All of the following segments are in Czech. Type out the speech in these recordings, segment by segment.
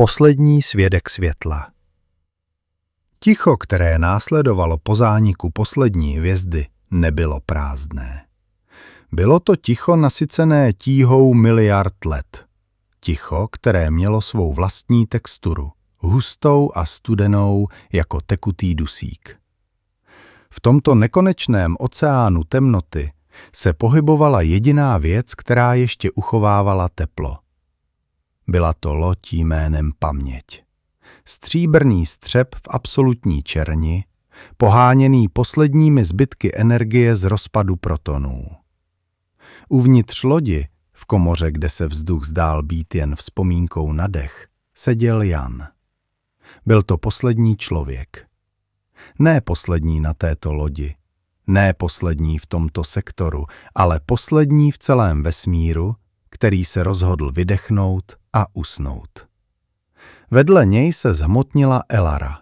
Poslední svědek světla Ticho, které následovalo po zániku poslední hvězdy, nebylo prázdné. Bylo to ticho nasycené tíhou miliard let. Ticho, které mělo svou vlastní texturu, hustou a studenou jako tekutý dusík. V tomto nekonečném oceánu temnoty se pohybovala jediná věc, která ještě uchovávala teplo. Byla to loď jménem Paměť. Stříbrný střep v absolutní černi, poháněný posledními zbytky energie z rozpadu protonů. Uvnitř lodi, v komoře, kde se vzduch zdál být jen vzpomínkou na dech, seděl Jan. Byl to poslední člověk. Ne poslední na této lodi, ne poslední v tomto sektoru, ale poslední v celém vesmíru, který se rozhodl vydechnout a usnout. Vedle něj se zhmotnila Elara.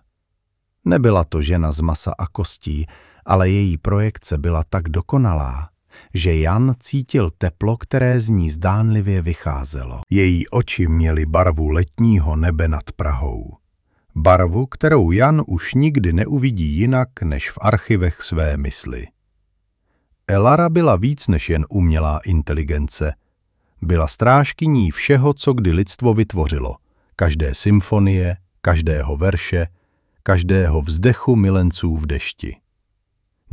Nebyla to žena z masa a kostí, ale její projekce byla tak dokonalá, že Jan cítil teplo, které z ní zdánlivě vycházelo. Její oči měly barvu letního nebe nad Prahou. Barvu, kterou Jan už nikdy neuvidí jinak než v archivech své mysli. Elara byla víc než jen umělá inteligence. Byla strážkyní všeho, co kdy lidstvo vytvořilo. Každé symfonie, každého verše, každého vzdechu milenců v dešti.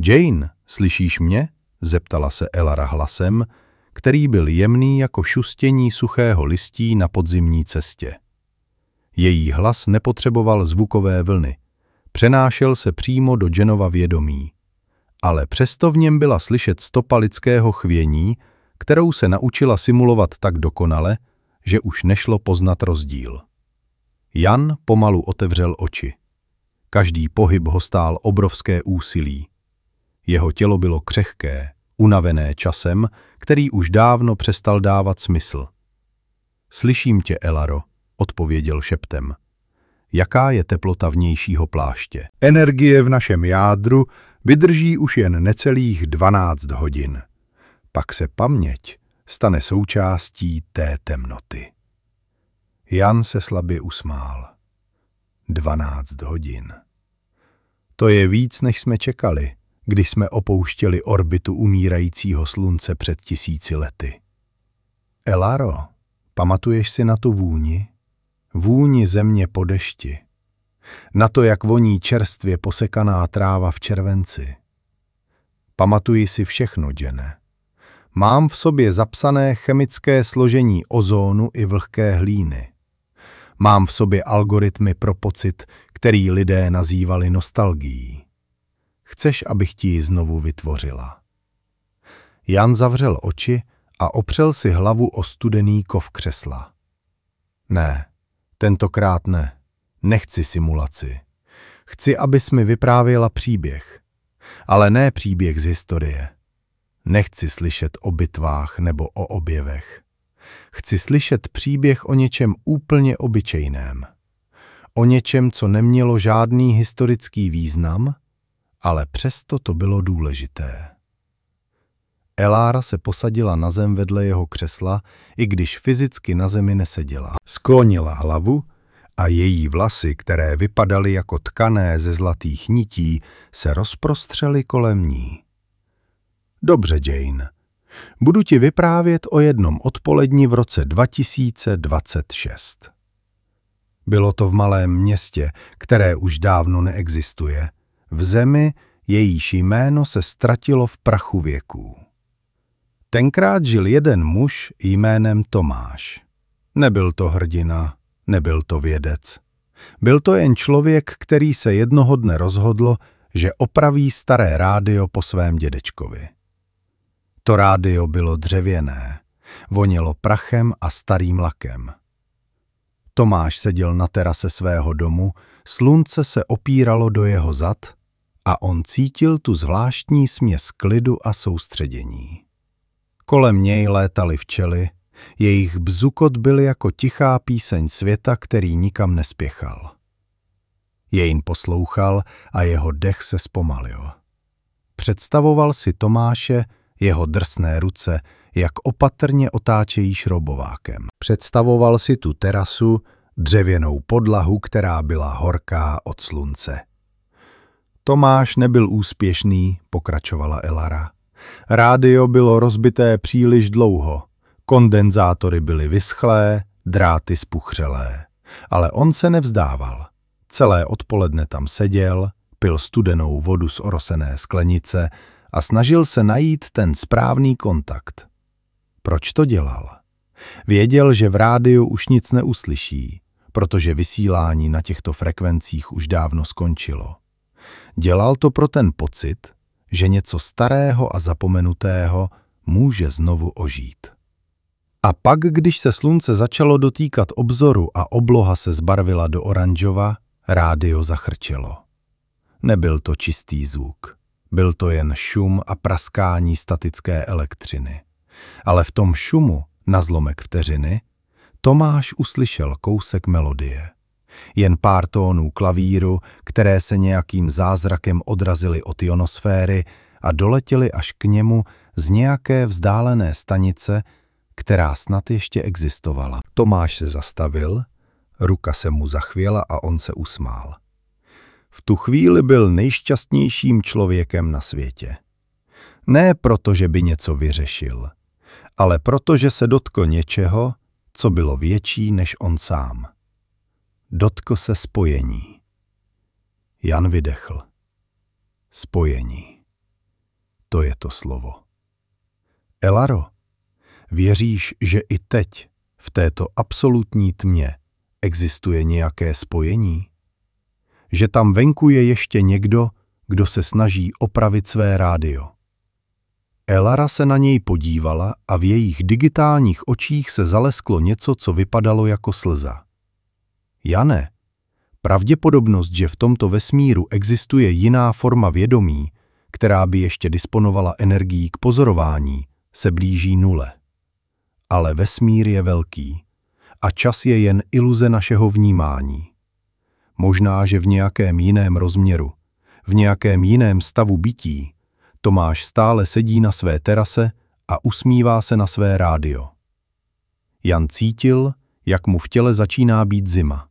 Jane, slyšíš mě? zeptala se Elara hlasem, který byl jemný jako šustění suchého listí na podzimní cestě. Její hlas nepotřeboval zvukové vlny. Přenášel se přímo do Jenova vědomí. Ale přesto v něm byla slyšet stopa lidského chvění, kterou se naučila simulovat tak dokonale, že už nešlo poznat rozdíl. Jan pomalu otevřel oči. Každý pohyb ho stál obrovské úsilí. Jeho tělo bylo křehké, unavené časem, který už dávno přestal dávat smysl. Slyším tě, Elaro, odpověděl šeptem. Jaká je teplota vnějšího pláště? Energie v našem jádru vydrží už jen necelých 12 hodin. Pak se paměť stane součástí té temnoty. Jan se slabě usmál. 12 hodin. To je víc, než jsme čekali, když jsme opouštěli orbitu umírajícího slunce před tisíci lety. Elaro, pamatuješ si na tu vůni? Vůni země po dešti. Na to, jak voní čerstvě posekaná tráva v červenci. Pamatuji si všechno, Jene. Mám v sobě zapsané chemické složení ozónu i vlhké hlíny. Mám v sobě algoritmy pro pocit, který lidé nazývali nostalgií. Chceš, abych ti ji znovu vytvořila. Jan zavřel oči a opřel si hlavu o studený kov křesla. Ne, tentokrát ne. Nechci simulaci. Chci, abys mi vyprávěla příběh. Ale ne příběh z historie. Nechci slyšet o bitvách nebo o objevech. Chci slyšet příběh o něčem úplně obyčejném. O něčem, co nemělo žádný historický význam, ale přesto to bylo důležité. Elára se posadila na zem vedle jeho křesla, i když fyzicky na zemi neseděla. Sklonila hlavu a její vlasy, které vypadaly jako tkané ze zlatých nití, se rozprostřely kolem ní. Dobře, Jane. Budu ti vyprávět o jednom odpoledni v roce 2026. Bylo to v malém městě, které už dávno neexistuje, v zemi, jejíž jméno se ztratilo v prachu věků. Tenkrát žil jeden muž jménem Tomáš. Nebyl to hrdina, nebyl to vědec. Byl to jen člověk, který se jednoho dne rozhodl, že opraví staré rádio po svém dědečkovi. To rádio bylo dřevěné, vonělo prachem a starým lakem. Tomáš seděl na terase svého domu, slunce se opíralo do jeho zad a on cítil tu zvláštní směs klidu a soustředění. Kolem něj létaly včely, jejich bzukot byl jako tichá píseň světa, který nikam nespěchal. Jejn poslouchal a jeho dech se zpomalil. Představoval si Tomáše, jeho drsné ruce, jak opatrně otáčejí šrobovákem. Představoval si tu terasu, dřevěnou podlahu, která byla horká od slunce. Tomáš nebyl úspěšný, pokračovala Elara. Rádio bylo rozbité příliš dlouho, kondenzátory byly vyschlé, dráty spuchřelé. Ale on se nevzdával. Celé odpoledne tam seděl, pil studenou vodu z orosené sklenice a snažil se najít ten správný kontakt. Proč to dělal? Věděl, že v rádiu už nic neuslyší, protože vysílání na těchto frekvencích už dávno skončilo. Dělal to pro ten pocit, že něco starého a zapomenutého může znovu ožít. A pak, když se slunce začalo dotýkat obzoru a obloha se zbarvila do oranžova, rádio zachrčelo. Nebyl to čistý zvuk. Byl to jen šum a praskání statické elektřiny. Ale v tom šumu, na zlomek vteřiny, Tomáš uslyšel kousek melodie. Jen pár tónů klavíru, které se nějakým zázrakem odrazily od ionosféry a doletěly až k němu z nějaké vzdálené stanice, která snad ještě existovala. Tomáš se zastavil, ruka se mu zachvěla a on se usmál. V tu chvíli byl nejšťastnějším člověkem na světě. Ne proto, že by něco vyřešil, ale proto, že se dotkl něčeho, co bylo větší než on sám. Dotkl se spojení. Jan vydechl. Spojení. To je to slovo. Elaro, věříš, že i teď, v této absolutní tmě, existuje nějaké spojení? Že tam venku je ještě někdo, kdo se snaží opravit své rádio. Elara se na něj podívala a v jejich digitálních očích se zalesklo něco, co vypadalo jako slza. Jane, pravděpodobnost, že v tomto vesmíru existuje jiná forma vědomí, která by ještě disponovala energií k pozorování, se blíží nule. Ale vesmír je velký a čas je jen iluze našeho vnímání. Možná, že v nějakém jiném rozměru, v nějakém jiném stavu bytí, Tomáš stále sedí na své terase a usmívá se na své rádio. Jan cítil, jak mu v těle začíná být zima.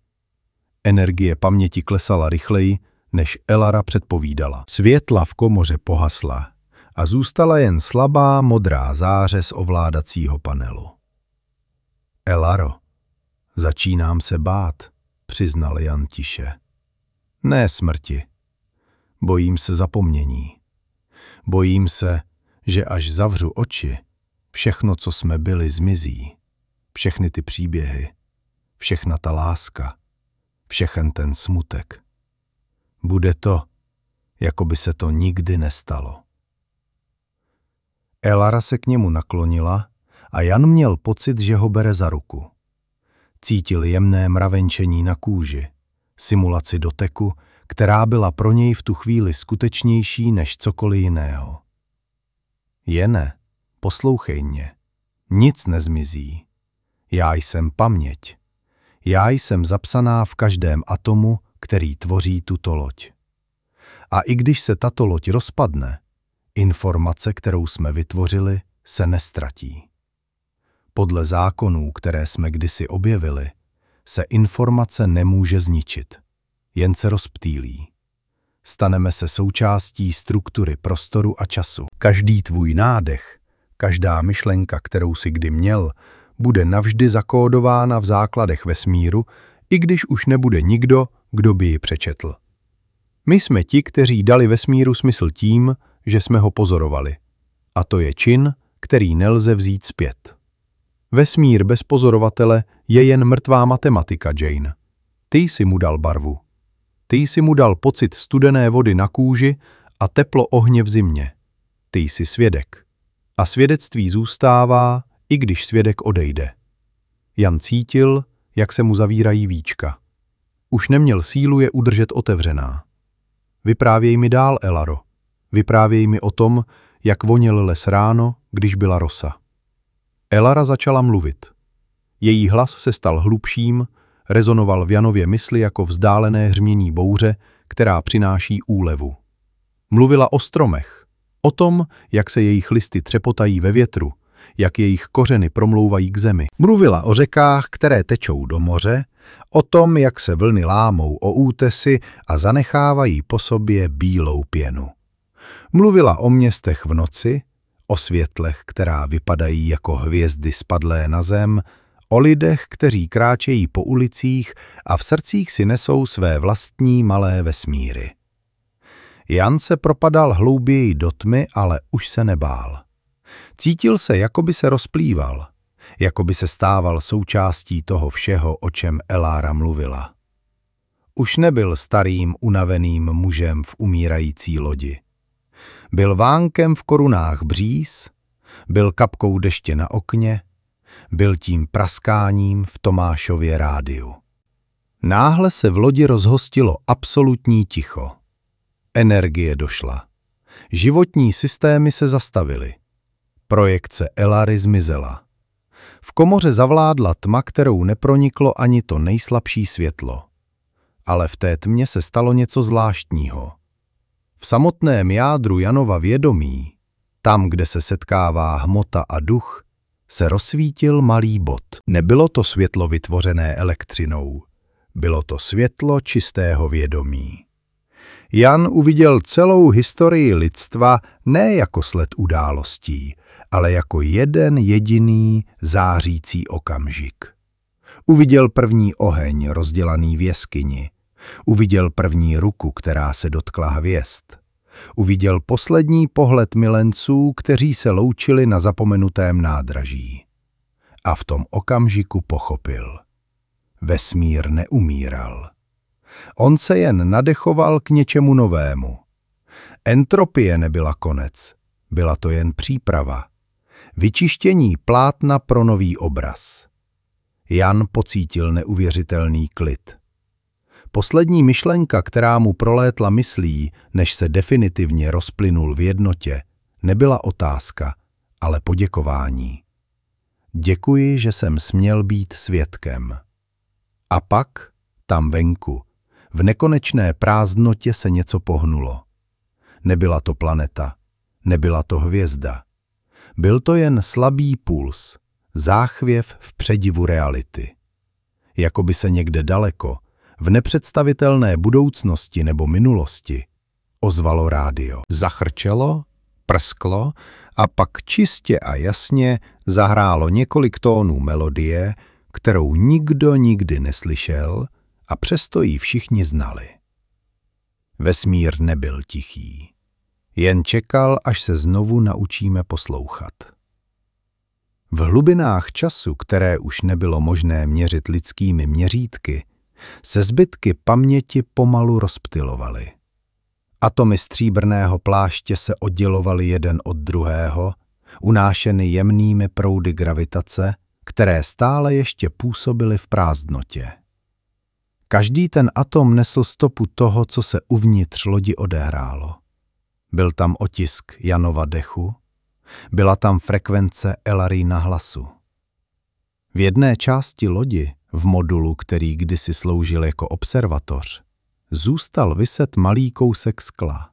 Energie paměti klesala rychleji, než Elara předpovídala. Světla v komoře pohasla a zůstala jen slabá modrá záře z ovládacího panelu. Elaro, začínám se bát, přiznal Jan tiše. Ne smrti. Bojím se zapomnění. Bojím se, že až zavřu oči, všechno, co jsme byli, zmizí. Všechny ty příběhy, všechna ta láska, všechen ten smutek. Bude to, jako by se to nikdy nestalo. Elara se k němu naklonila a Jan měl pocit, že ho bere za ruku. Cítil jemné mravenčení na kůži, simulaci doteku, která byla pro něj v tu chvíli skutečnější než cokoliv jiného. Jene, poslouchej mě, nic nezmizí. Já jsem paměť. Já jsem zapsaná v každém atomu, který tvoří tuto loď. A i když se tato loď rozpadne, informace, kterou jsme vytvořili, se nestratí. Podle zákonů, které jsme kdysi objevili, se informace nemůže zničit, jen se rozptýlí. Staneme se součástí struktury prostoru a času. Každý tvůj nádech, každá myšlenka, kterou si kdy měl, bude navždy zakódována v základech vesmíru, i když už nebude nikdo, kdo by ji přečetl. My jsme ti, kteří dali vesmíru smysl tím, že jsme ho pozorovali. A to je čin, který nelze vzít zpět. Vesmír bez pozorovatele je jen mrtvá matematika, Jane. Ty jsi mu dal barvu. Ty jsi mu dal pocit studené vody na kůži a teplo ohně v zimě. Ty jsi svědek. A svědectví zůstává, i když svědek odejde. Jan cítil, jak se mu zavírají víčka. Už neměl sílu je udržet otevřená. Vyprávěj mi dál, Elaro. Vyprávěj mi o tom, jak voněl les ráno, když byla rosa. Elara začala mluvit. Její hlas se stal hlubším, rezonoval v Janově mysli jako vzdálené hřmění bouře, která přináší úlevu. Mluvila o stromech, o tom, jak se jejich listy třepotají ve větru, jak jejich kořeny promlouvají k zemi. Mluvila o řekách, které tečou do moře O tom, jak se vlny lámou o útesy a zanechávají po sobě bílou pěnu. Mluvila o městech v noci, o světlech, která vypadají jako hvězdy spadlé na zem, o lidech, kteří kráčejí po ulicích a v srdcích si nesou své vlastní malé vesmíry. Jan se propadal hlouběji do tmy, ale už se nebál. Cítil se, jako by se rozplýval, jako by se stával součástí toho všeho, o čem Elára mluvila. Už nebyl starým, unaveným mužem v umírající lodi. Byl vánkem v korunách bříz, byl kapkou deště na okně, byl tím praskáním v Tomášově rádiu. Náhle se v lodi rozhostilo absolutní ticho. Energie došla. Životní systémy se zastavily. Projekce Elary zmizela. V komoře zavládla tma, kterou neproniklo ani to nejslabší světlo. Ale v té tmě se stalo něco zvláštního. V samotném jádru Janova vědomí, tam, kde se setkává hmota a duch, se rozsvítil malý bod. Nebylo to světlo vytvořené elektřinou, bylo to světlo čistého vědomí. Jan uviděl celou historii lidstva ne jako sled událostí, ale jako jeden jediný zářící okamžik. Uviděl první oheň rozdělaný v jeskyni, uviděl první ruku, která se dotkla hvězd, uviděl poslední pohled milenců, kteří se loučili na zapomenutém nádraží. A v tom okamžiku pochopil. Vesmír neumíral. On se jen nadechoval k něčemu novému. Entropie nebyla konec, byla to jen příprava. Vyčištění plátna pro nový obraz. Jan pocítil neuvěřitelný klid. Poslední myšlenka, která mu prolétla myslí, než se definitivně rozplynul v jednotě, nebyla otázka, ale poděkování. Děkuji, že jsem směl být svědkem. A pak, tam venku, v nekonečné prázdnotě se něco pohnulo. Nebyla to planeta, nebyla to hvězda. Byl to jen slabý puls, záchvěv v předivu reality. Jakoby se někde daleko, v nepředstavitelné budoucnosti nebo minulosti, ozvalo rádio. Zachrčelo, prsklo a pak čistě a jasně zahrálo několik tónů melodie, kterou nikdo nikdy neslyšel a přesto ji všichni znali. Vesmír nebyl tichý. Jen čekal, až se znovu naučíme poslouchat. V hlubinách času, které už nebylo možné měřit lidskými měřítky, se zbytky paměti pomalu rozptylovaly. Atomy stříbrného pláště se oddělovaly jeden od druhého, unášeny jemnými proudy gravitace, které stále ještě působily v prázdnotě. Každý ten atom nesl stopu toho, co se uvnitř lodi odehrálo. Byl tam otisk Janova dechu, byla tam frekvence Elarína hlasu. V jedné části lodi, v modulu, který kdysi sloužil jako observatoř, zůstal vyset malý kousek skla.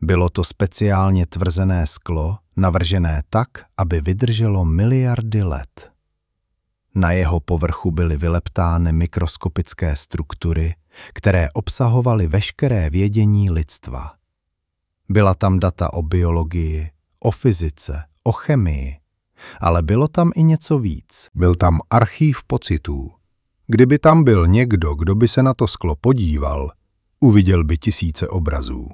Bylo to speciálně tvrzené sklo, navržené tak, aby vydrželo miliardy let. Na jeho povrchu byly vyleptány mikroskopické struktury, které obsahovaly veškeré vědění lidstva. Byla tam data o biologii, o fyzice, o chemii, ale bylo tam i něco víc. Byl tam archív pocitů. Kdyby tam byl někdo, kdo by se na to sklo podíval, uviděl by tisíce obrazů.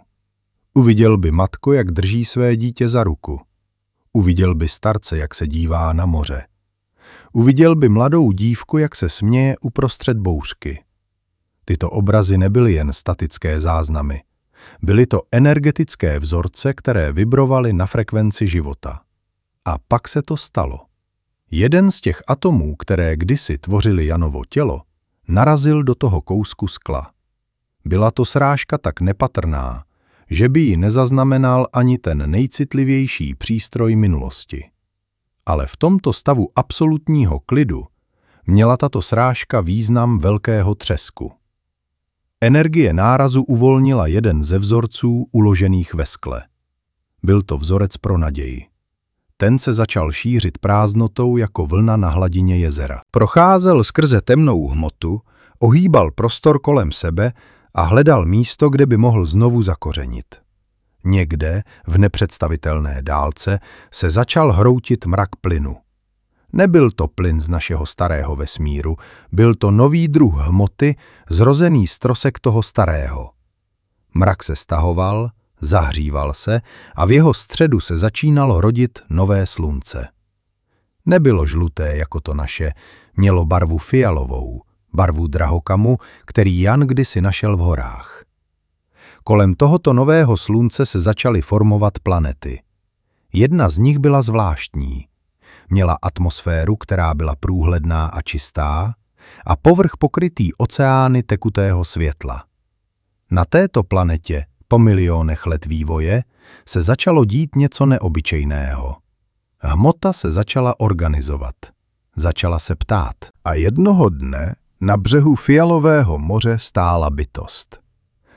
Uviděl by matku, jak drží své dítě za ruku. Uviděl by starce, jak se dívá na moře. Uviděl by mladou dívku, jak se směje uprostřed bouřky. Tyto obrazy nebyly jen statické záznamy. Byly to energetické vzorce, které vibrovaly na frekvenci života. A pak se to stalo. Jeden z těch atomů, které kdysi tvořily Janovo tělo, narazil do toho kousku skla. Byla to srážka tak nepatrná, že by ji nezaznamenal ani ten nejcitlivější přístroj minulosti. Ale v tomto stavu absolutního klidu měla tato srážka význam velkého třesku. Energie nárazu uvolnila jeden ze vzorců uložených ve skle. Byl to vzorec pro naději. Ten se začal šířit prázdnotou jako vlna na hladině jezera. Procházel skrze temnou hmotu, ohýbal prostor kolem sebe a hledal místo, kde by mohl znovu zakořenit. Někde, v nepředstavitelné dálce, se začal hroutit mrak plynu. Nebyl to plyn z našeho starého vesmíru, byl to nový druh hmoty, zrozený z trosek toho starého. Mrak se stahoval, zahříval se a v jeho středu se začínalo rodit nové slunce. Nebylo žluté jako to naše, mělo barvu fialovou, barvu drahokamu, který Jan kdysi našel v horách. Kolem tohoto nového slunce se začaly formovat planety. Jedna z nich byla zvláštní. Měla atmosféru, která byla průhledná a čistá, a povrch pokrytý oceány tekutého světla. Na této planetě, po milionech let vývoje, se začalo dít něco neobyčejného. Hmota se začala organizovat. Začala se ptát. A jednoho dne na břehu fialového moře stála bytost.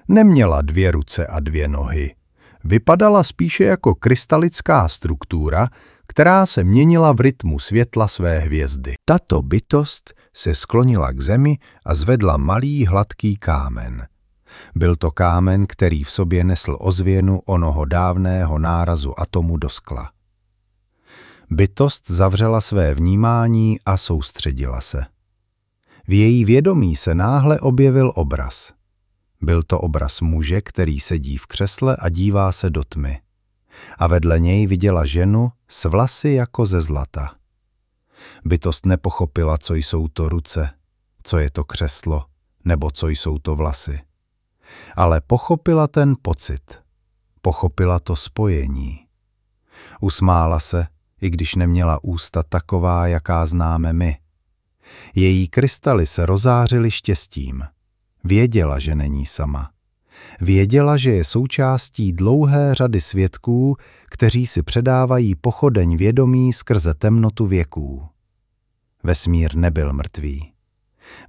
Neměla dvě ruce a dvě nohy. Vypadala spíše jako krystalická struktura, která se měnila v rytmu světla své hvězdy. Tato bytost se sklonila k zemi a zvedla malý hladký kámen. Byl to kámen, který v sobě nesl ozvěnu onoho dávného nárazu atomu do skla. Bytost zavřela své vnímání a soustředila se. V její vědomí se náhle objevil obraz. Byl to obraz muže, který sedí v křesle a dívá se do tmy. A vedle něj viděla ženu s vlasy jako ze zlata. Bytost nepochopila, co jsou to ruce, co je to křeslo, nebo co jsou to vlasy. Ale pochopila ten pocit. Pochopila to spojení. Usmála se, i když neměla ústa taková, jaká známe my – její krystaly se rozářily štěstím. Věděla, že není sama. Věděla, že je součástí dlouhé řady svědků, kteří si předávají pochodeň vědomí skrze temnotu věků. Vesmír nebyl mrtvý.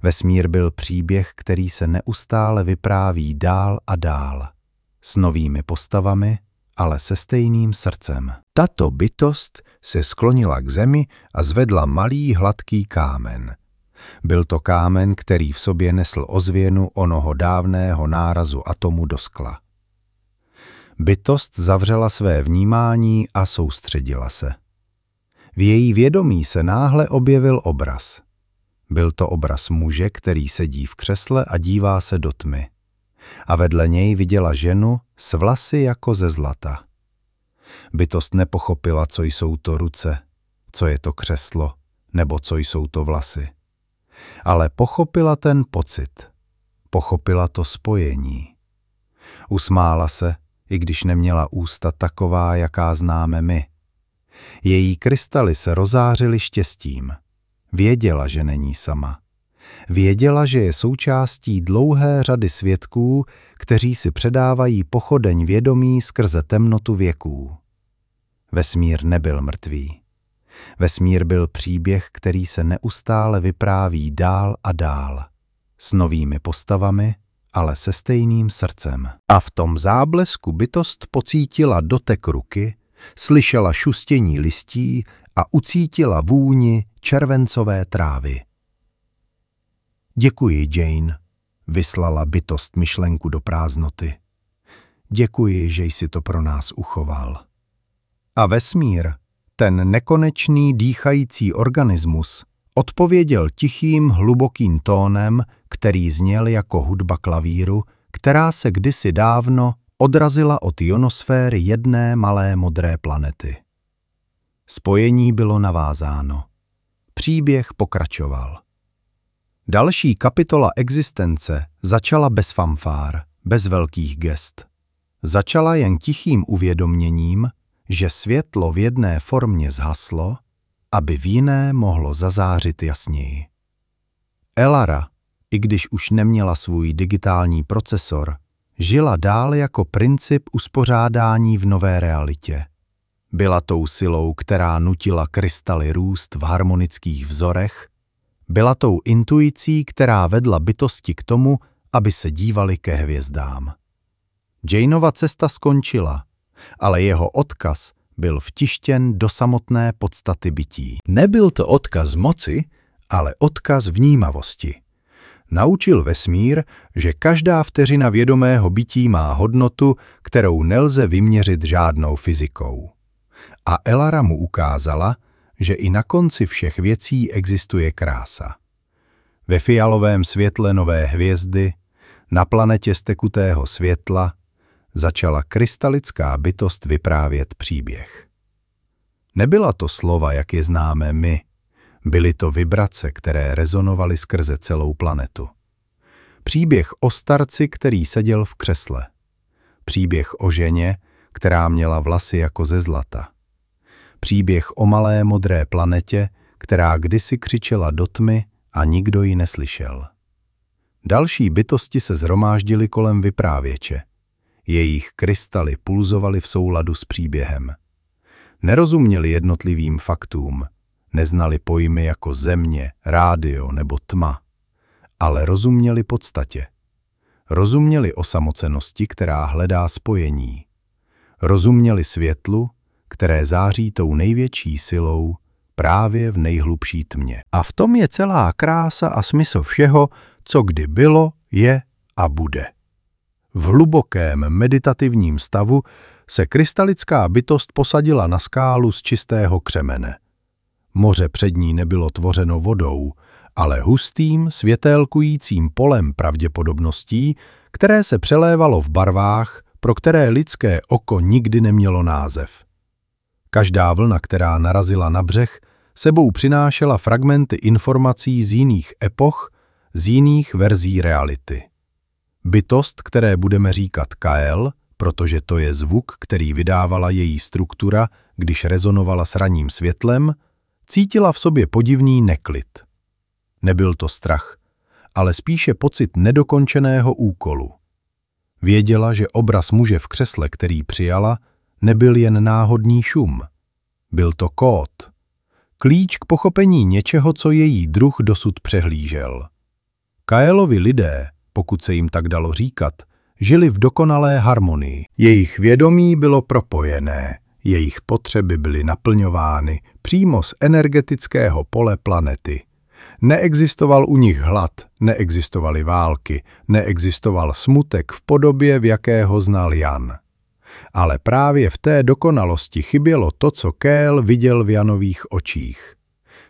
Vesmír byl příběh, který se neustále vypráví dál a dál. S novými postavami, ale se stejným srdcem. Tato bytost se sklonila k zemi a zvedla malý hladký kámen. Byl to kámen, který v sobě nesl ozvěnu onoho dávného nárazu atomu do skla. Bytost zavřela své vnímání a soustředila se. V její vědomí se náhle objevil obraz. Byl to obraz muže, který sedí v křesle a dívá se do tmy. A vedle něj viděla ženu s vlasy jako ze zlata. Bytost nepochopila, co jsou to ruce, co je to křeslo, nebo co jsou to vlasy. Ale pochopila ten pocit, pochopila to spojení. Usmála se, i když neměla ústa taková, jaká známe my. Její krystaly se rozářily štěstím. Věděla, že není sama. Věděla, že je součástí dlouhé řady svědků, kteří si předávají pochodeň vědomí skrze temnotu věků. Vesmír nebyl mrtvý. Vesmír byl příběh, který se neustále vypráví dál a dál. S novými postavami, ale se stejným srdcem. A v tom záblesku bytost pocítila dotek ruky, slyšela šustění listí a ucítila vůni červencové trávy. Děkuji, Jane, vyslala bytost myšlenku do prázdnoty. Děkuji, že jsi to pro nás uchoval. A vesmír, ten nekonečný dýchající organismus, odpověděl tichým, hlubokým tónem, který zněl jako hudba klavíru, která se kdysi dávno odrazila od ionosféry jedné malé modré planety. Spojení bylo navázáno. Příběh pokračoval. Další kapitola existence začala bez fanfár, bez velkých gest. Začala jen tichým uvědoměním, že světlo v jedné formě zhaslo, aby v jiné mohlo zazářit jasněji. Elara, i když už neměla svůj digitální procesor, žila dál jako princip uspořádání v nové realitě. Byla tou silou, která nutila krystaly růst v harmonických vzorech, byla tou intuicí, která vedla bytosti k tomu, aby se dívali ke hvězdám. Janeova cesta skončila, ale jeho odkaz byl vtištěn do samotné podstaty bytí. Nebyl to odkaz moci, ale odkaz vnímavosti. Naučil vesmír, že každá vteřina vědomého bytí má hodnotu, kterou nelze vyměřit žádnou fyzikou. A Elara mu ukázala, že i na konci všech věcí existuje krása. Ve fialovém světle nové hvězdy, na planetě stekutého světla, začala krystalická bytost vyprávět příběh. Nebyla to slova, jak je známe my, byly to vibrace, které rezonovaly skrze celou planetu. Příběh o starci, který seděl v křesle. Příběh o ženě, která měla vlasy jako ze zlata. Příběh o malé modré planetě, která kdysi křičela do tmy a nikdo ji neslyšel. Další bytosti se zhromáždily kolem vyprávěče. Jejich krystaly pulzovaly v souladu s příběhem. Nerozuměli jednotlivým faktům, neznali pojmy jako země, rádio nebo tma, ale rozuměli podstatě. Rozuměli osamocenosti, která hledá spojení. Rozuměli světlu, které září tou největší silou právě v nejhlubší tmě. A v tom je celá krása a smysl všeho, co kdy bylo, je a bude. V hlubokém meditativním stavu se krystalická bytost posadila na skálu z čistého křemene. Moře před ní nebylo tvořeno vodou, ale hustým, světélkujícím polem pravděpodobností, které se přelévalo v barvách, pro které lidské oko nikdy nemělo název. Každá vlna, která narazila na břeh, sebou přinášela fragmenty informací z jiných epoch, z jiných verzí reality. Bytost, které budeme říkat Kael, protože to je zvuk, který vydávala její struktura, když rezonovala s raním světlem, cítila v sobě podivný neklid. Nebyl to strach, ale spíše pocit nedokončeného úkolu. Věděla, že obraz muže v křesle, který přijala, nebyl jen náhodný šum. Byl to kód. Klíč k pochopení něčeho, co její druh dosud přehlížel. Kaelovi lidé, pokud se jim tak dalo říkat, žili v dokonalé harmonii. Jejich vědomí bylo propojené, jejich potřeby byly naplňovány přímo z energetického pole planety. Neexistoval u nich hlad, neexistovaly války, neexistoval smutek v podobě, v jakého znal Jan. Ale právě v té dokonalosti chybělo to, co Kél viděl v Janových očích.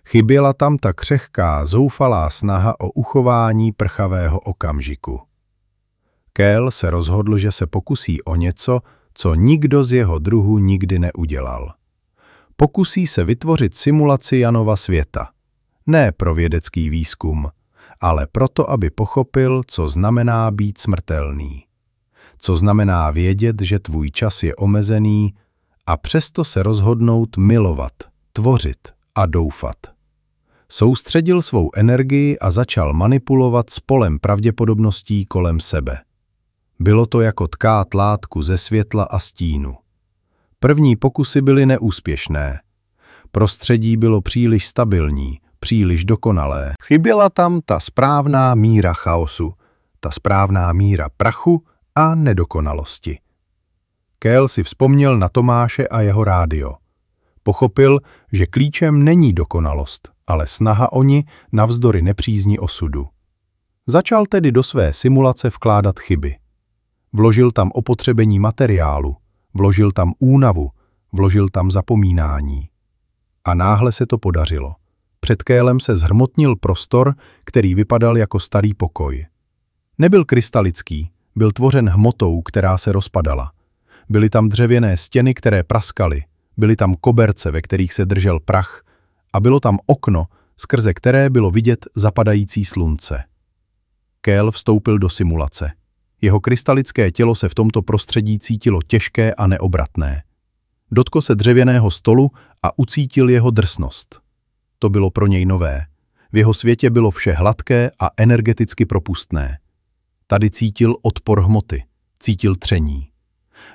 Chyběla tam ta křehká, zoufalá snaha o uchování prchavého okamžiku. Kél se rozhodl, že se pokusí o něco, co nikdo z jeho druhu nikdy neudělal. Pokusí se vytvořit simulaci Janova světa. Ne pro vědecký výzkum, ale proto, aby pochopil, co znamená být smrtelný. Co znamená vědět, že tvůj čas je omezený a přesto se rozhodnout milovat, tvořit a doufat. Soustředil svou energii a začal manipulovat s polem pravděpodobností kolem sebe. Bylo to jako tkát látku ze světla a stínu. První pokusy byly neúspěšné. Prostředí bylo příliš stabilní, příliš dokonalé. Chyběla tam ta správná míra chaosu, ta správná míra prachu a nedokonalosti. Kél si vzpomněl na Tomáše a jeho rádio. Pochopil, že klíčem není dokonalost, ale snaha o ní navzdory nepřízní osudu. Začal tedy do své simulace vkládat chyby. Vložil tam opotřebení materiálu, vložil tam únavu, vložil tam zapomínání. A náhle se to podařilo. Před Kélem se zhrmotnil prostor, který vypadal jako starý pokoj. Nebyl krystalický, byl tvořen hmotou, která se rozpadala. Byly tam dřevěné stěny, které praskaly, byly tam koberce, ve kterých se držel prach a bylo tam okno, skrze které bylo vidět zapadající slunce. Kél vstoupil do simulace. Jeho krystalické tělo se v tomto prostředí cítilo těžké a neobratné. Dotko se dřevěného stolu a ucítil jeho drsnost. To bylo pro něj nové. V jeho světě bylo vše hladké a energeticky propustné. Tady cítil odpor hmoty, cítil tření.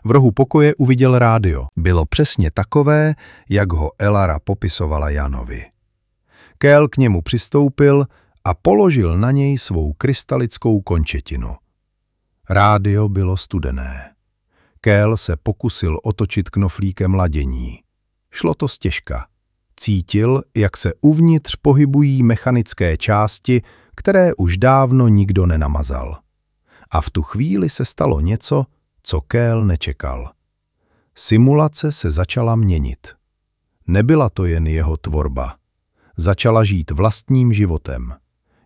V rohu pokoje uviděl rádio. Bylo přesně takové, jak ho Elara popisovala Janovi. Kel k němu přistoupil a položil na něj svou krystalickou končetinu. Rádio bylo studené. Kel se pokusil otočit knoflíkem ladění. Šlo to stěžka. Cítil, jak se uvnitř pohybují mechanické části, které už dávno nikdo nenamazal. A v tu chvíli se stalo něco, co Kél nečekal. Simulace se začala měnit. Nebyla to jen jeho tvorba. Začala žít vlastním životem.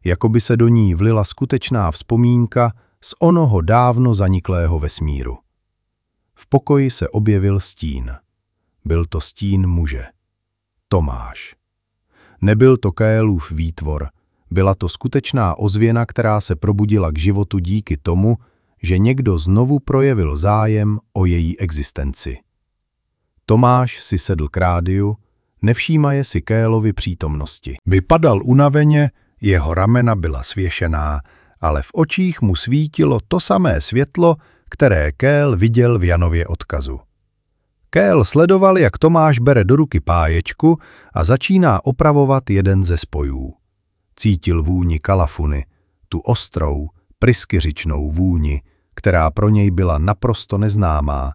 Jako by se do ní vlila skutečná vzpomínka z onoho dávno zaniklého vesmíru. V pokoji se objevil stín. Byl to stín muže. Tomáš. Nebyl to Kaelův výtvor, byla to skutečná ozvěna, která se probudila k životu díky tomu, že někdo znovu projevil zájem o její existenci. Tomáš si sedl k rádiu, nevšímaje si Kélovi přítomnosti. Vypadal unaveně, jeho ramena byla svěšená, ale v očích mu svítilo to samé světlo, které Kél viděl v Janově odkazu. Kél sledoval, jak Tomáš bere do ruky páječku a začíná opravovat jeden ze spojů. Cítil vůni kalafuny, tu ostrou, pryskyřičnou vůni, která pro něj byla naprosto neznámá,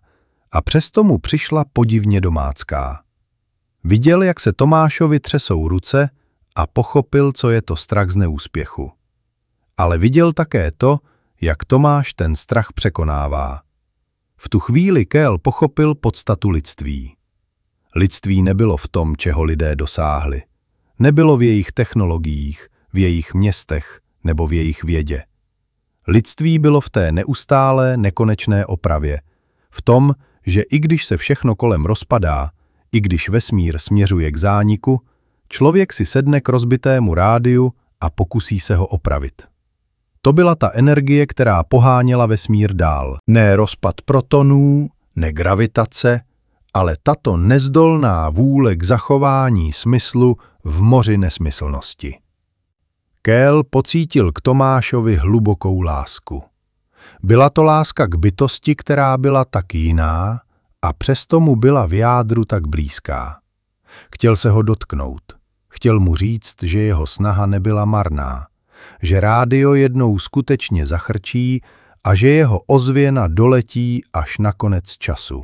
a přesto mu přišla podivně domácká. Viděl, jak se Tomášovi třesou ruce a pochopil, co je to strach z neúspěchu. Ale viděl také to, jak Tomáš ten strach překonává. V tu chvíli Kel pochopil podstatu lidství. Lidství nebylo v tom, čeho lidé dosáhli. Nebylo v jejich technologiích, v jejich městech nebo v jejich vědě. Lidství bylo v té neustálé, nekonečné opravě, v tom, že i když se všechno kolem rozpadá, i když vesmír směřuje k zániku, člověk si sedne k rozbitému rádiu a pokusí se ho opravit. To byla ta energie, která poháněla vesmír dál. Ne rozpad protonů, ne gravitace, ale tato nezdolná vůle k zachování smyslu v moři nesmyslnosti. Kél pocítil k Tomášovi hlubokou lásku. Byla to láska k bytosti, která byla tak jiná a přesto mu byla v jádru tak blízká. Chtěl se ho dotknout. Chtěl mu říct, že jeho snaha nebyla marná, že rádio jednou skutečně zachrčí a že jeho ozvěna doletí až na konec času.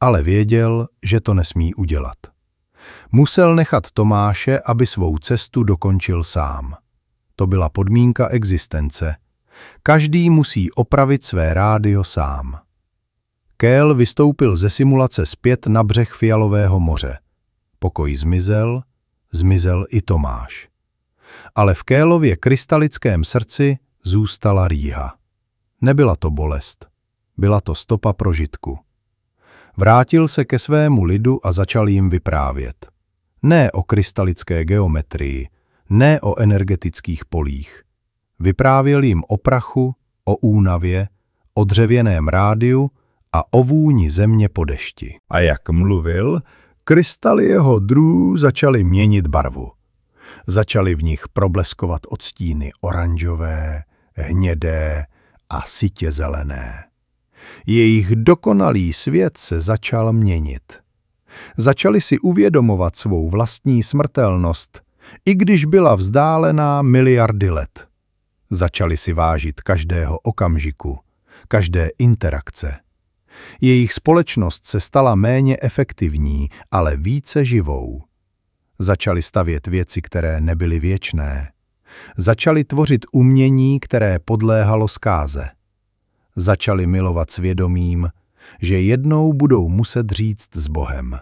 Ale věděl, že to nesmí udělat. Musel nechat Tomáše, aby svou cestu dokončil sám. To byla podmínka existence. Každý musí opravit své rádio sám. Kél vystoupil ze simulace zpět na břeh Fialového moře. Pokoj zmizel, zmizel i Tomáš. Ale v Kélově krystalickém srdci zůstala rýha. Nebyla to bolest, byla to stopa prožitku. Vrátil se ke svému lidu a začal jim vyprávět. Ne o krystalické geometrii, ne o energetických polích. Vyprávěl jim o prachu, o únavě, o dřevěném rádiu a o vůni země po dešti. A jak mluvil, krystaly jeho druhů začaly měnit barvu. Začaly v nich probleskovat odstíny oranžové, hnědé a sitě zelené. Jejich dokonalý svět se začal měnit. Začali si uvědomovat svou vlastní smrtelnost, i když byla vzdálená miliardy let. Začali si vážit každého okamžiku, každé interakce. Jejich společnost se stala méně efektivní, ale více živou. Začali stavět věci, které nebyly věčné. Začali tvořit umění, které podléhalo zkáze. Začali milovat svědomím, že jednou budou muset říct s Bohem.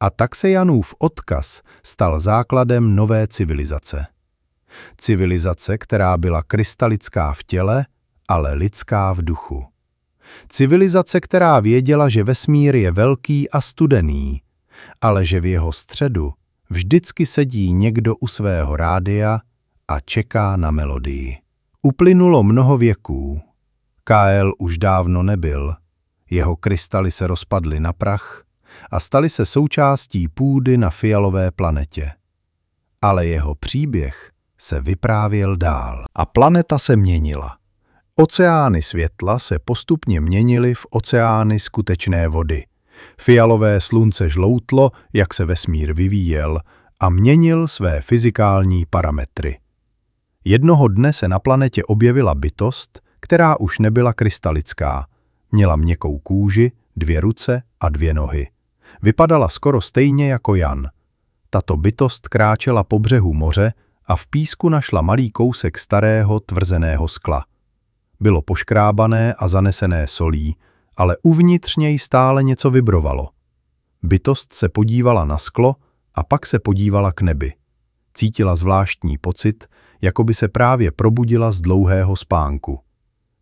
A tak se Janův odkaz stal základem nové civilizace. Civilizace, která byla krystalická v těle, ale lidská v duchu. Civilizace, která věděla, že vesmír je velký a studený, ale že v jeho středu vždycky sedí někdo u svého rádia a čeká na melodii. Uplynulo mnoho věků. Kael už dávno nebyl. Jeho krystaly se rozpadly na prach a staly se součástí půdy na fialové planetě. Ale jeho příběh se vyprávěl dál. A planeta se měnila. Oceány světla se postupně měnily v oceány skutečné vody. Fialové slunce žloutlo, jak se vesmír vyvíjel, a měnil své fyzikální parametry. Jednoho dne se na planetě objevila bytost, která už nebyla krystalická. Měla měkkou kůži, dvě ruce a dvě nohy. Vypadala skoro stejně jako Jan. Tato bytost kráčela po břehu moře a v písku našla malý kousek starého tvrzeného skla. Bylo poškrábané a zanesené solí, ale uvnitř něj stále něco vibrovalo. Bytost se podívala na sklo a pak se podívala k nebi. Cítila zvláštní pocit, jako by se právě probudila z dlouhého spánku.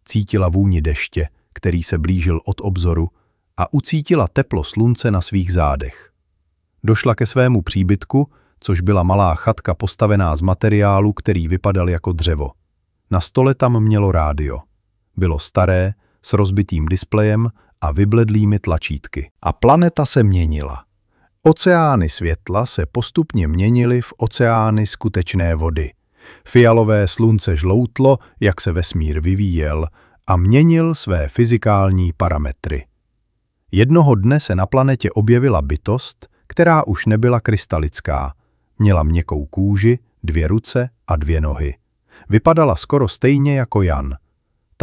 Cítila vůni deště, který se blížil od obzoru, a ucítila teplo slunce na svých zádech. Došla ke svému příbytku, což byla malá chatka postavená z materiálu, který vypadal jako dřevo. Na stole tam mělo rádio. Bylo staré, s rozbitým displejem a vybledlými tlačítky. A planeta se měnila. Oceány světla se postupně měnily v oceány skutečné vody. Fialové slunce žloutlo, jak se vesmír vyvíjel, a měnil své fyzikální parametry. Jednoho dne se na planetě objevila bytost, která už nebyla krystalická. Měla měkkou kůži, dvě ruce a dvě nohy. Vypadala skoro stejně jako Jan.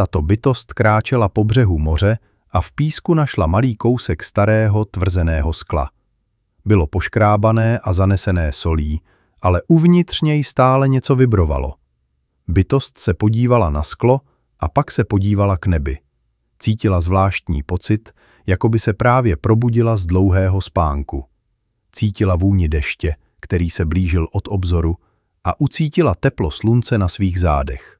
Tato bytost kráčela po břehu moře a v písku našla malý kousek starého tvrzeného skla. Bylo poškrábané a zanesené solí, ale uvnitř něj stále něco vibrovalo. Bytost se podívala na sklo a pak se podívala k nebi. Cítila zvláštní pocit, jako by se právě probudila z dlouhého spánku. Cítila vůni deště, který se blížil od obzoru, a ucítila teplo slunce na svých zádech.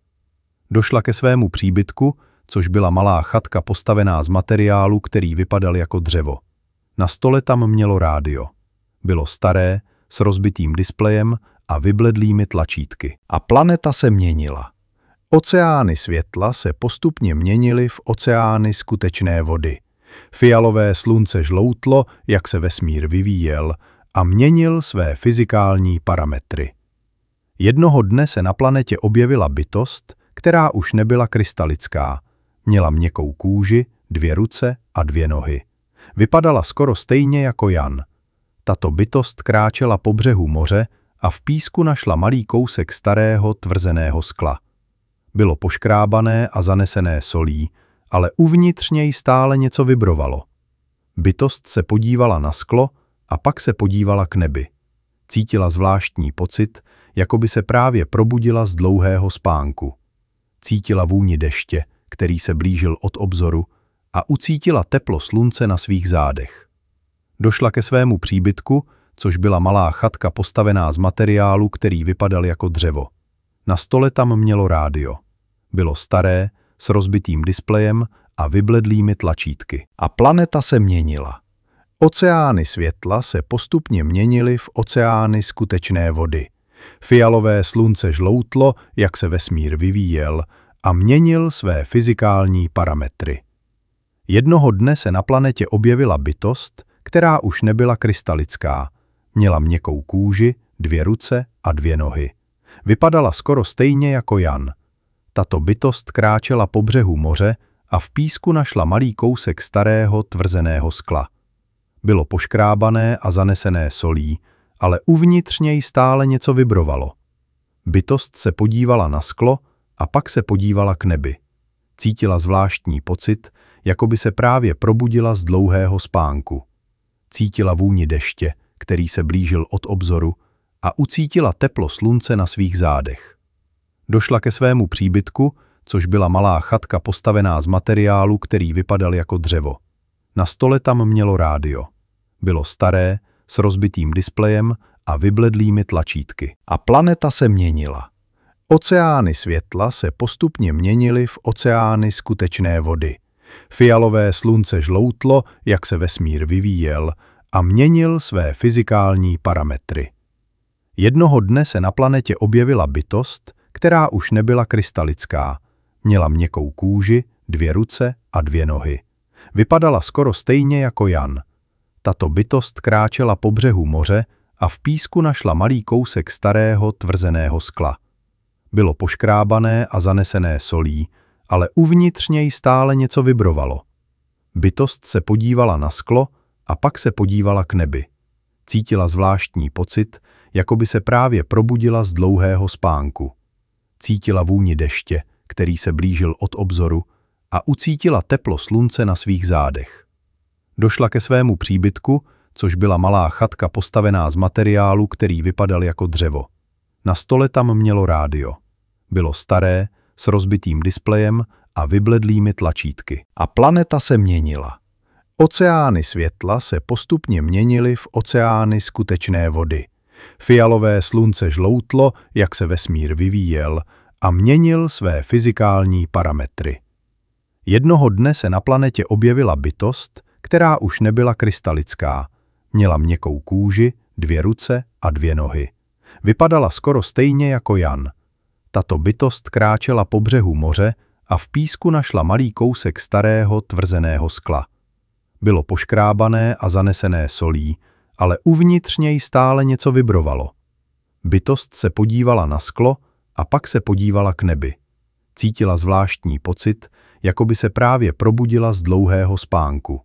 Došla ke svému příbytku, což byla malá chatka postavená z materiálu, který vypadal jako dřevo. Na stole tam mělo rádio. Bylo staré, s rozbitým displejem a vybledlými tlačítky. A planeta se měnila. Oceány světla se postupně měnily v oceány skutečné vody. Fialové slunce žloutlo, jak se vesmír vyvíjel, a měnil své fyzikální parametry. Jednoho dne se na planetě objevila bytost, která už nebyla krystalická. Měla měkkou kůži, dvě ruce a dvě nohy. Vypadala skoro stejně jako Jan. Tato bytost kráčela po břehu moře a v písku našla malý kousek starého tvrzeného skla. Bylo poškrábané a zanesené solí, ale uvnitř něj stále něco vibrovalo. Bytost se podívala na sklo a pak se podívala k nebi. Cítila zvláštní pocit, jako by se právě probudila z dlouhého spánku. Cítila vůni deště, který se blížil od obzoru, a ucítila teplo slunce na svých zádech. Došla ke svému příbytku, což byla malá chatka postavená z materiálu, který vypadal jako dřevo. Na stole tam mělo rádio. Bylo staré, s rozbitým displejem a vybledlými tlačítky. A planeta se měnila. Oceány světla se postupně měnily v oceány skutečné vody. Fialové slunce žloutlo, jak se vesmír vyvíjel, a měnil své fyzikální parametry. Jednoho dne se na planetě objevila bytost, která už nebyla krystalická. Měla měkkou kůži, dvě ruce a dvě nohy. Vypadala skoro stejně jako Jan. Tato bytost kráčela po břehu moře a v písku našla malý kousek starého tvrzeného skla. Bylo poškrábané a zanesené solí, ale uvnitř něj stále něco vibrovalo. Bytost se podívala na sklo a pak se podívala k nebi. Cítila zvláštní pocit, jako by se právě probudila z dlouhého spánku. Cítila vůni deště, který se blížil od obzoru, a ucítila teplo slunce na svých zádech. Došla ke svému příbytku, což byla malá chatka postavená z materiálu, který vypadal jako dřevo. Na stole tam mělo rádio. Bylo staré, s rozbitým displejem a vybledlými tlačítky. A planeta se měnila. Oceány světla se postupně měnily v oceány skutečné vody. Fialové slunce žloutlo, jak se vesmír vyvíjel, a měnil své fyzikální parametry. Jednoho dne se na planetě objevila bytost, která už nebyla krystalická. Měla měkkou kůži, dvě ruce a dvě nohy. Vypadala skoro stejně jako Jan. Tato bytost kráčela po břehu moře a v písku našla malý kousek starého tvrzeného skla. Bylo poškrábané a zanesené solí, ale uvnitř něj stále něco vibrovalo. Bytost se podívala na sklo a pak se podívala k nebi. Cítila zvláštní pocit, jako by se právě probudila z dlouhého spánku. Cítila vůni deště, který se blížil od obzoru, a ucítila teplo slunce na svých zádech. Došla ke svému příbytku, což byla malá chatka postavená z materiálu, který vypadal jako dřevo. Na stole tam mělo rádio. Bylo staré, s rozbitým displejem a vybledlými tlačítky. A planeta se měnila. Oceány světla se postupně měnily v oceány skutečné vody. Fialové slunce žloutlo, jak se vesmír vyvíjel, a měnil své fyzikální parametry. Jednoho dne se na planetě objevila bytost, která už nebyla krystalická. Měla měkkou kůži, dvě ruce a dvě nohy. Vypadala skoro stejně jako Jan. Tato bytost kráčela po břehu moře a v písku našla malý kousek starého tvrzeného skla. Bylo poškrábané a zanesené solí, ale uvnitř něj stále něco vibrovalo. Bytost se podívala na sklo a pak se podívala k nebi. Cítila zvláštní pocit, jako by se právě probudila z dlouhého spánku.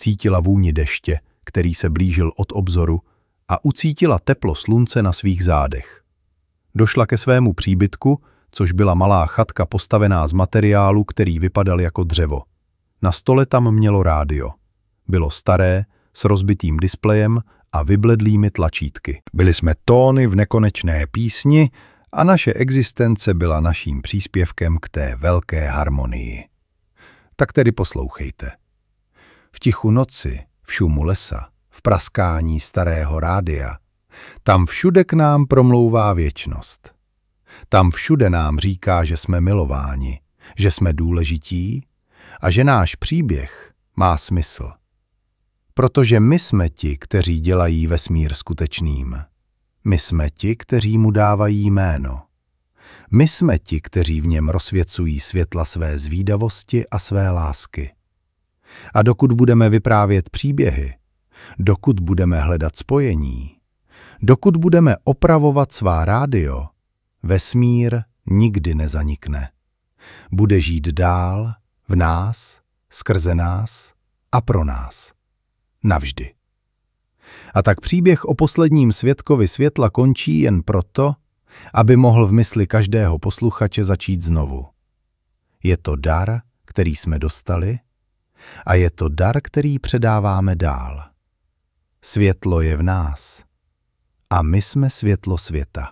Cítila vůni deště, který se blížil od obzoru, a ucítila teplo slunce na svých zádech. Došla ke svému příbytku, což byla malá chatka postavená z materiálu, který vypadal jako dřevo. Na stole tam mělo rádio. Bylo staré, s rozbitým displejem a vybledlými tlačítky. Byli jsme tóny v nekonečné písni a naše existence byla naším příspěvkem k té velké harmonii. Tak tedy poslouchejte. V tichu noci, v šumu lesa, v praskání starého rádia, tam všude k nám promlouvá věčnost. Tam všude nám říká, že jsme milováni, že jsme důležití a že náš příběh má smysl. Protože my jsme ti, kteří dělají vesmír skutečným. My jsme ti, kteří mu dávají jméno. My jsme ti, kteří v něm rozsvěcují světla své zvídavosti a své lásky. A dokud budeme vyprávět příběhy, dokud budeme hledat spojení, dokud budeme opravovat svá rádio, vesmír nikdy nezanikne. Bude žít dál, v nás, skrze nás a pro nás. Navždy. A tak příběh o posledním světkovi světla končí jen proto, aby mohl v mysli každého posluchače začít znovu. Je to dar, který jsme dostali, a je to dar, který předáváme dál. Světlo je v nás a my jsme světlo světa.